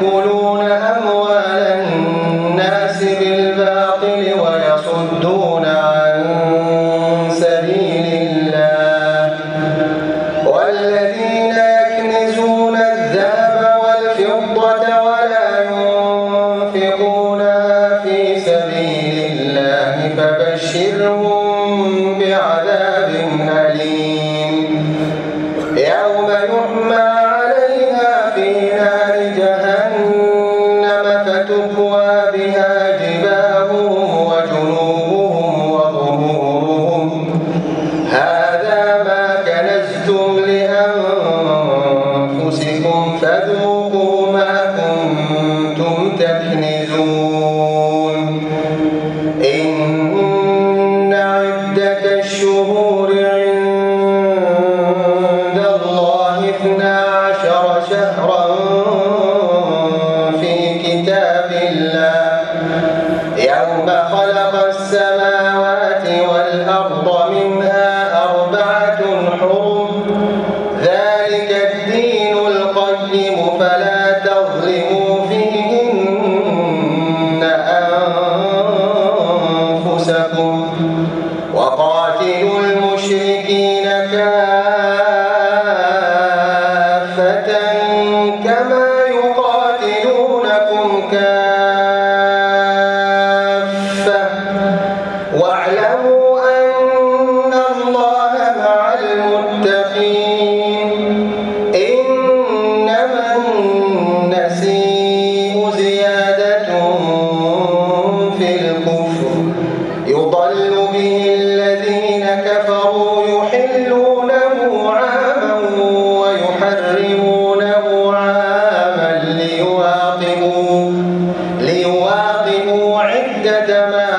يأكلون أموال الناس بالباطل ويصدون عن سبيل الله والذين يكنزون الذهب والفضة والفضة خلق السماوات والأرض منها أربعة حرم ذلك الدين القيم فلا تظلموا فيهن أنفسكم. وقاتلوا المشركين كافرين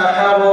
حرام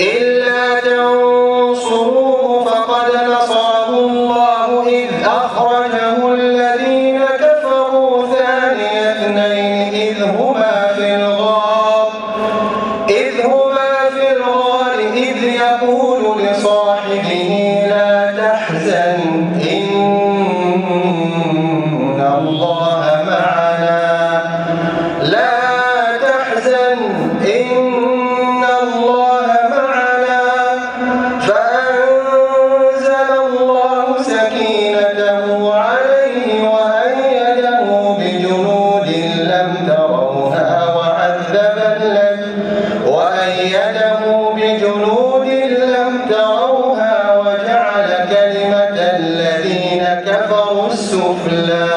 إلا تنصروه فقد الله إذ أخرجه الذين كفروا ثاني اثنين إذ هما في الغار إذ يقول لصاحبه لا تحزن إن الله السفلى